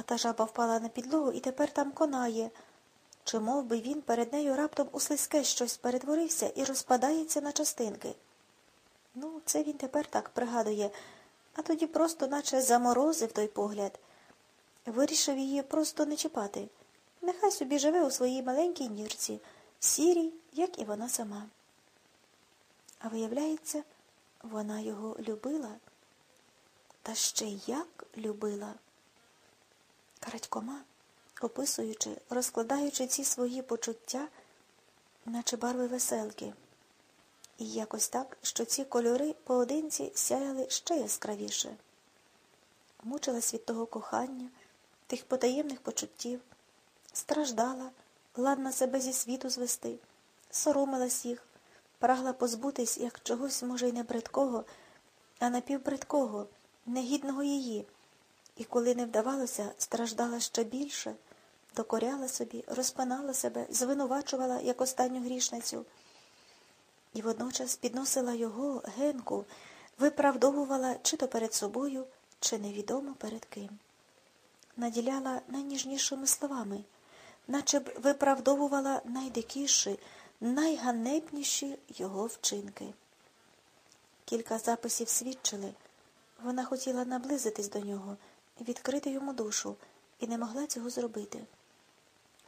А та жаба впала на підлогу і тепер там конає. Чи мов би він перед нею раптом у слизьке щось перетворився і розпадається на частинки. Ну, це він тепер так пригадує, а тоді просто наче заморозив той погляд. Вирішив її просто не чіпати. Нехай собі живе у своїй маленькій нірці, сірій, як і вона сама. А виявляється, вона його любила, та ще як любила. Карадькома, описуючи, розкладаючи ці свої почуття, наче барви веселки, і якось так, що ці кольори поодинці сяяли ще яскравіше. Мучилась від того кохання, тих потаємних почуттів, страждала, ладна себе зі світу звести, соромилась їх, прагла позбутись як чогось, може, й не бридкого, а напівбридкого, негідного її, і коли не вдавалося, страждала ще більше, докоряла собі, розпинала себе, звинувачувала як останню грішницю. І водночас підносила його, Генку, виправдовувала чи то перед собою, чи невідомо перед ким. Наділяла найніжнішими словами, наче б виправдовувала найдикіші, найганебніші його вчинки. Кілька записів свідчили. Вона хотіла наблизитись до нього, відкрити йому душу, і не могла цього зробити.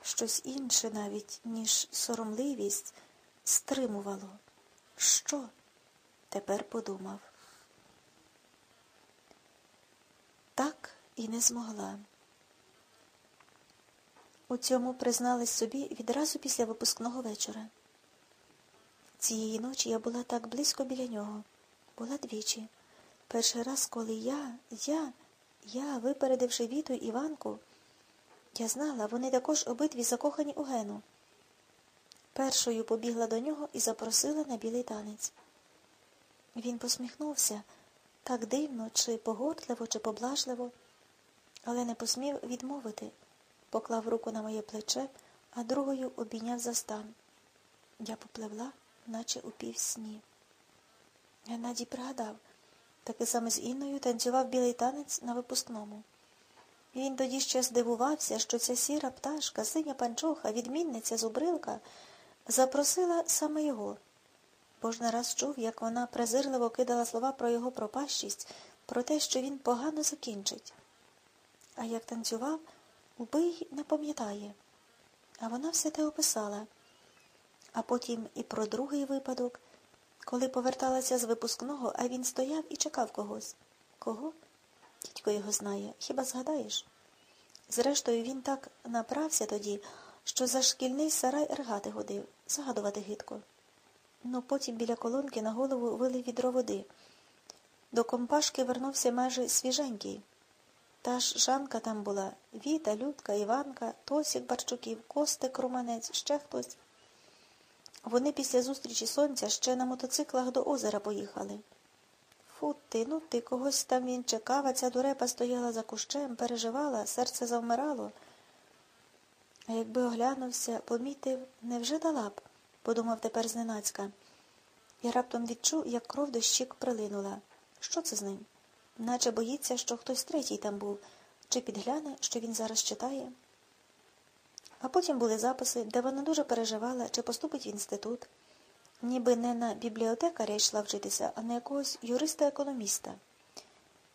Щось інше навіть, ніж соромливість, стримувало. Що? Тепер подумав. Так і не змогла. У цьому призналась собі відразу після випускного вечора. Цієї ночі я була так близько біля нього, була двічі. Перший раз, коли я, я, я, випередивши Віту Іванку, я знала, вони також обидві закохані у Гену. Першою побігла до нього і запросила на білий танець. Він посміхнувся так дивно, чи погортливо, чи поблажливо, але не посмів відмовити, поклав руку на моє плече, а другою обійняв за стан. Я попливла, наче у півсні. Геннадій пригадав, таки саме з Інною танцював білий танець на випускному. Він тоді ще здивувався, що ця сіра пташка, синя панчоха, відмінниця зубрилка, запросила саме його, бо раз чув, як вона презирливо кидала слова про його пропащість, про те, що він погано закінчить. А як танцював, убий не пам'ятає. А вона все те описала. А потім і про другий випадок, коли поверталася з випускного, а він стояв і чекав когось. Кого? Дідько його знає, хіба згадаєш? Зрештою, він так направся тоді, що за шкільний сарай ргати годив, згадувати гидко. Ну потім біля колонки на голову вилив відро води. До компашки вернувся майже свіженький. Та ж Жанка там була Віта, Людка, Іванка, Тосік Барчуків, Костик, Руманець, ще хтось. Вони після зустрічі сонця ще на мотоциклах до озера поїхали. Фу ти, ну ти когось там він чекав, а ця дурепа стояла за кущем, переживала, серце завмирало. А якби оглянувся, помітив, невже дала б, подумав тепер зненацька. І раптом відчув, як кров до щік прилинула. Що це з ним? Наче боїться, що хтось третій там був, чи підгляне, що він зараз читає. А потім були записи, де вона дуже переживала, чи поступить в інститут. Ніби не на бібліотекаря йшла вчитися, а на якогось юриста-економіста.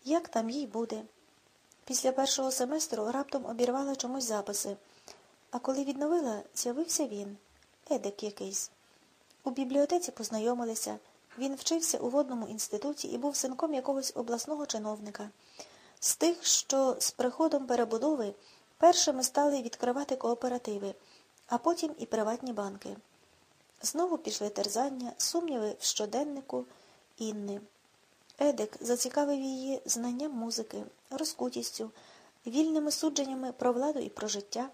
Як там їй буде? Після першого семестру раптом обірвала чомусь записи, а коли відновила, з'явився він, Едик якийсь. У бібліотеці познайомилися. Він вчився у водному інституті і був синком якогось обласного чиновника. З тих, що з приходом перебудови першими стали відкривати кооперативи, а потім і приватні банки. Знову пішли терзання, сумніви в щоденнику Інни. Едик зацікавив її знанням музики, розкутістю, вільними судженнями про владу і про життя,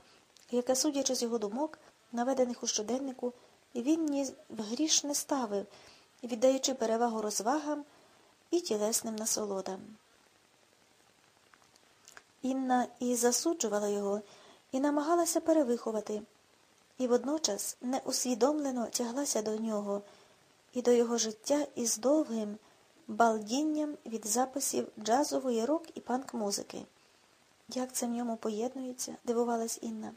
яке, судячи з його думок, наведених у щоденнику, він ні в гріш не ставив, віддаючи перевагу розвагам і тілесним насолодам. Інна і засуджувала його, і намагалася перевиховати і водночас неусвідомлено тяглася до нього і до його життя із довгим балдінням від записів джазової рок і панк музики. Як це в ньому поєднується, дивувалась Інна.